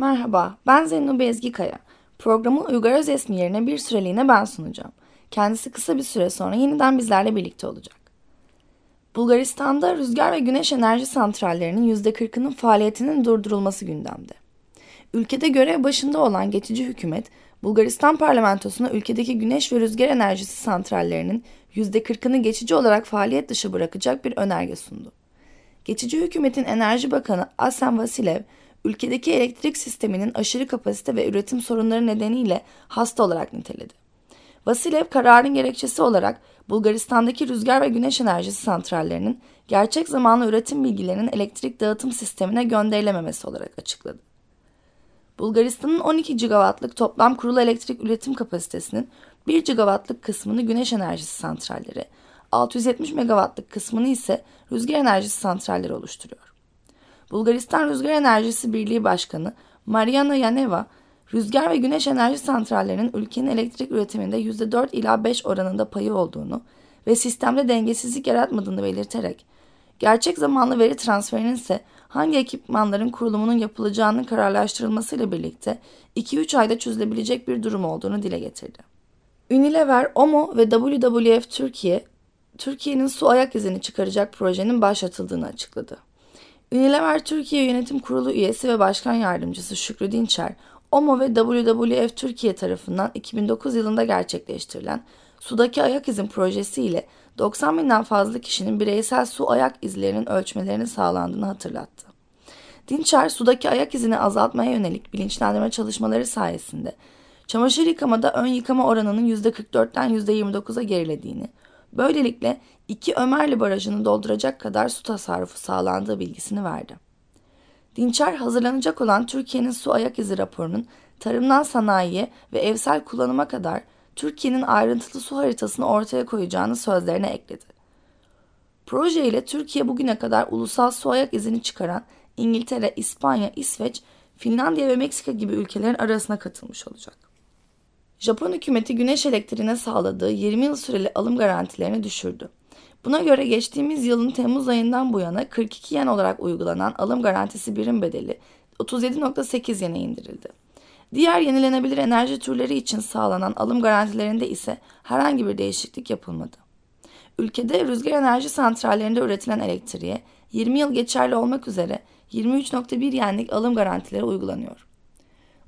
Merhaba, ben Zeyno Ezgikaya. Programı Uygar Özesmi yerine bir süreliğine ben sunacağım. Kendisi kısa bir süre sonra yeniden bizlerle birlikte olacak. Bulgaristan'da rüzgar ve güneş enerji santrallerinin %40'ının faaliyetinin durdurulması gündemde. Ülkede görev başında olan geçici hükümet, Bulgaristan parlamentosuna ülkedeki güneş ve rüzgar enerjisi santrallerinin %40'ını geçici olarak faaliyet dışı bırakacak bir önerge sundu. Geçici hükümetin Enerji Bakanı Asem Vasilev, ülkedeki elektrik sisteminin aşırı kapasite ve üretim sorunları nedeniyle hasta olarak niteledi. Vasilev kararın gerekçesi olarak Bulgaristan'daki rüzgar ve güneş enerjisi santrallerinin gerçek zamanlı üretim bilgilerinin elektrik dağıtım sistemine gönderilememesi olarak açıkladı. Bulgaristan'ın 12 gigawattlık toplam kurulu elektrik üretim kapasitesinin 1 gigawattlık kısmını güneş enerjisi santralleri, 670 megawattlık kısmını ise rüzgar enerjisi santralleri oluşturuyor. Bulgaristan Rüzgar Enerjisi Birliği Başkanı Mariana Yaneva, rüzgar ve güneş enerji santrallerinin ülkenin elektrik üretiminde %4 ila 5 oranında payı olduğunu ve sistemde dengesizlik yaratmadığını belirterek, gerçek zamanlı veri transferinin ise hangi ekipmanların kurulumunun yapılacağının kararlaştırılmasıyla birlikte 2-3 ayda çözülebilecek bir durum olduğunu dile getirdi. Unilever, OMO ve WWF Türkiye, Türkiye'nin su ayak izini çıkaracak projenin başlatıldığını açıkladı. Unilever Türkiye Yönetim Kurulu üyesi ve başkan yardımcısı Şükrü Dinçer, OMO ve WWF Türkiye tarafından 2009 yılında gerçekleştirilen Sudaki Ayak İzin projesi ile 90 binden fazla kişinin bireysel su ayak izlerinin ölçmelerinin sağlandığını hatırlattı. Dinçer, sudaki ayak izini azaltmaya yönelik bilinçlendirme çalışmaları sayesinde çamaşır yıkamada ön yıkama oranının %44'ten %29'a gerilediğini, böylelikle iki Ömerli Barajı'nı dolduracak kadar su tasarrufu sağlandığı bilgisini verdi. Dinçer hazırlanacak olan Türkiye'nin su ayak izi raporunun tarımdan sanayiye ve evsel kullanıma kadar Türkiye'nin ayrıntılı su haritasını ortaya koyacağını sözlerine ekledi. Proje ile Türkiye bugüne kadar ulusal su ayak izini çıkaran İngiltere, İspanya, İsveç, Finlandiya ve Meksika gibi ülkelerin arasına katılmış olacak. Japon hükümeti güneş elektriğine sağladığı 20 yıl süreli alım garantilerini düşürdü. Buna göre geçtiğimiz yılın Temmuz ayından bu yana 42 yen olarak uygulanan alım garantisi birim bedeli 37.8 yene indirildi. Diğer yenilenebilir enerji türleri için sağlanan alım garantilerinde ise herhangi bir değişiklik yapılmadı. Ülkede rüzgar enerji santrallerinde üretilen elektriğe 20 yıl geçerli olmak üzere 23.1 yenlik alım garantileri uygulanıyor.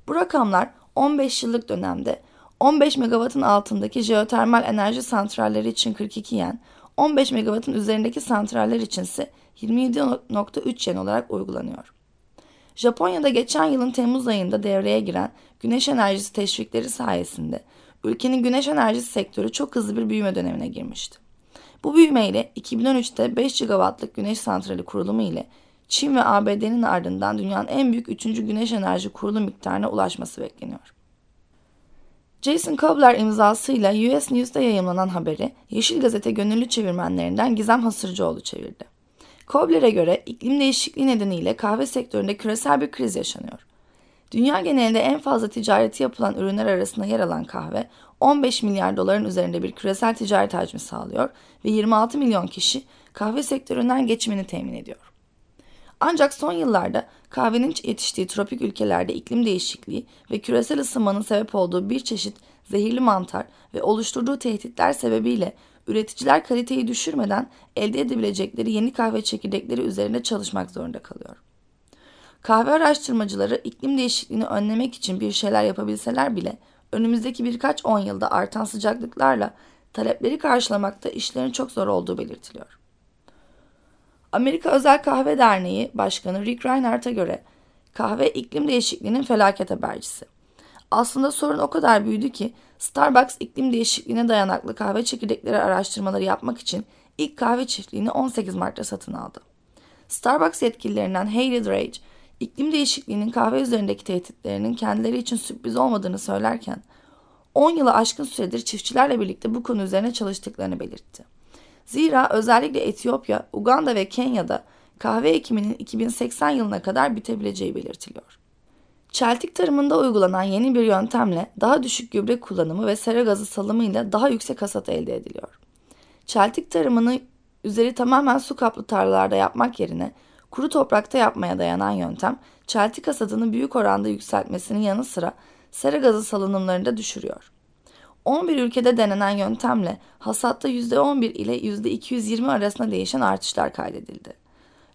Bu rakamlar 15 yıllık dönemde 15 megawattın altındaki jeotermal enerji santralleri için 42 yen, 15 megawattın üzerindeki santraller için ise 27.3 yen olarak uygulanıyor. Japonya'da geçen yılın Temmuz ayında devreye giren güneş enerjisi teşvikleri sayesinde ülkenin güneş enerjisi sektörü çok hızlı bir büyüme dönemine girmişti. Bu büyümeyle 2013'te 5 gigawattlık güneş santrali kurulumu ile Çin ve ABD'nin ardından dünyanın en büyük 3. güneş enerji kurulu miktarına ulaşması bekleniyor. Jason Kobler imzasıyla US News'da yayımlanan haberi Yeşil Gazete gönüllü çevirmenlerinden Gizem Hasırcıoğlu çevirdi. Kobler'e göre iklim değişikliği nedeniyle kahve sektöründe küresel bir kriz yaşanıyor. Dünya genelinde en fazla ticareti yapılan ürünler arasında yer alan kahve 15 milyar doların üzerinde bir küresel ticaret hacmi sağlıyor ve 26 milyon kişi kahve sektöründen geçimini temin ediyor. Ancak son yıllarda kahvenin yetiştiği tropik ülkelerde iklim değişikliği ve küresel ısınmanın sebep olduğu bir çeşit zehirli mantar ve oluşturduğu tehditler sebebiyle üreticiler kaliteyi düşürmeden elde edebilecekleri yeni kahve çekirdekleri üzerinde çalışmak zorunda kalıyor. Kahve araştırmacıları iklim değişikliğini önlemek için bir şeyler yapabilseler bile önümüzdeki birkaç on yılda artan sıcaklıklarla talepleri karşılamakta işlerin çok zor olduğu belirtiliyor. Amerika Özel Kahve Derneği Başkanı Rick Reinhardt'a göre kahve iklim değişikliğinin felaket habercisi. Aslında sorun o kadar büyüdü ki Starbucks iklim değişikliğine dayanıklı kahve çekirdekleri araştırmaları yapmak için ilk kahve çiftliğini 18 Mart'ta satın aldı. Starbucks yetkililerinden Hayley Drage, iklim değişikliğinin kahve üzerindeki tehditlerinin kendileri için sürpriz olmadığını söylerken, 10 yılı aşkın süredir çiftçilerle birlikte bu konu üzerine çalıştıklarını belirtti. Zira özellikle Etiyopya, Uganda ve Kenya'da kahve ekiminin 2080 yılına kadar bitebileceği belirtiliyor. Çeltik tarımında uygulanan yeni bir yöntemle daha düşük gübre kullanımı ve sera gazı salımıyla daha yüksek hasat elde ediliyor. Çeltik tarımını üzeri tamamen su kaplı tarlalarda yapmak yerine kuru toprakta yapmaya dayanan yöntem, çeltik hasadını büyük oranda yükseltmesinin yanı sıra sera gazı salınımlarını da düşürüyor. 11 ülkede denenen yöntemle hasatta %11 ile %220 arasında değişen artışlar kaydedildi.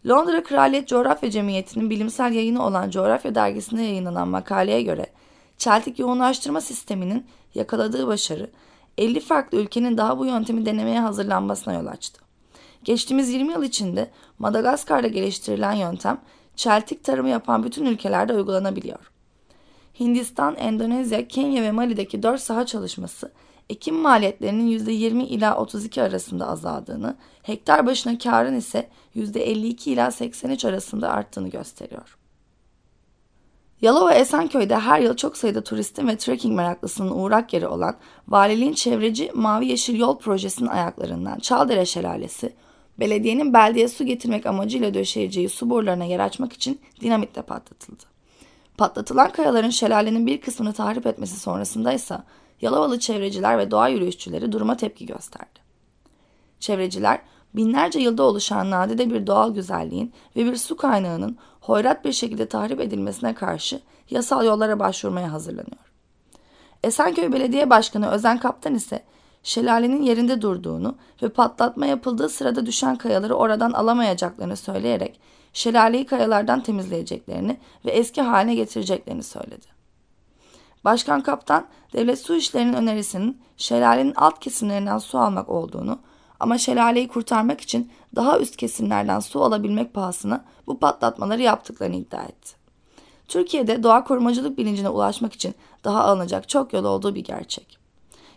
Londra Kraliyet Coğrafya Cemiyeti'nin bilimsel yayını olan Coğrafya Dergisi'nde yayınlanan makaleye göre çeltik yoğunlaştırma sisteminin yakaladığı başarı 50 farklı ülkenin daha bu yöntemi denemeye hazırlanmasına yol açtı. Geçtiğimiz 20 yıl içinde Madagaskar'da geliştirilen yöntem çeltik tarımı yapan bütün ülkelerde uygulanabiliyor. Hindistan, Endonezya, Kenya ve Mali'deki 4 saha çalışması ekim maliyetlerinin %20 ila 32 arasında azaldığını, hektar başına karın ise %52 ila 83 arasında arttığını gösteriyor. Yalova Esenköy'de her yıl çok sayıda turistin ve trekking meraklısının uğrak yeri olan valiliğin çevreci Mavi Yeşil Yol projesinin ayaklarından Çaldere Şelalesi, belediyenin beldeye su getirmek amacıyla döşeyeceği su borularına yer açmak için dinamitle patlatıldı. Patlatılan kayaların şelalenin bir kısmını tahrip etmesi sonrasında ise Yalovalı çevreciler ve doğa yürüyüşçüleri duruma tepki gösterdi. Çevreciler binlerce yılda oluşan nadide bir doğal güzelliğin ve bir su kaynağının hoyrat bir şekilde tahrip edilmesine karşı yasal yollara başvurmaya hazırlanıyor. Esenköy Belediye Başkanı Özen Kaptan ise şelalenin yerinde durduğunu ve patlatma yapıldığı sırada düşen kayaları oradan alamayacaklarını söyleyerek şelaleyi kayalardan temizleyeceklerini ve eski haline getireceklerini söyledi. Başkan Kaptan, devlet su işlerinin önerisinin şelalenin alt kesimlerinden su almak olduğunu ama şelaleyi kurtarmak için daha üst kesimlerden su alabilmek pahasına bu patlatmaları yaptıklarını iddia etti. Türkiye'de doğa korumacılık bilincine ulaşmak için daha alınacak çok yol olduğu bir gerçek.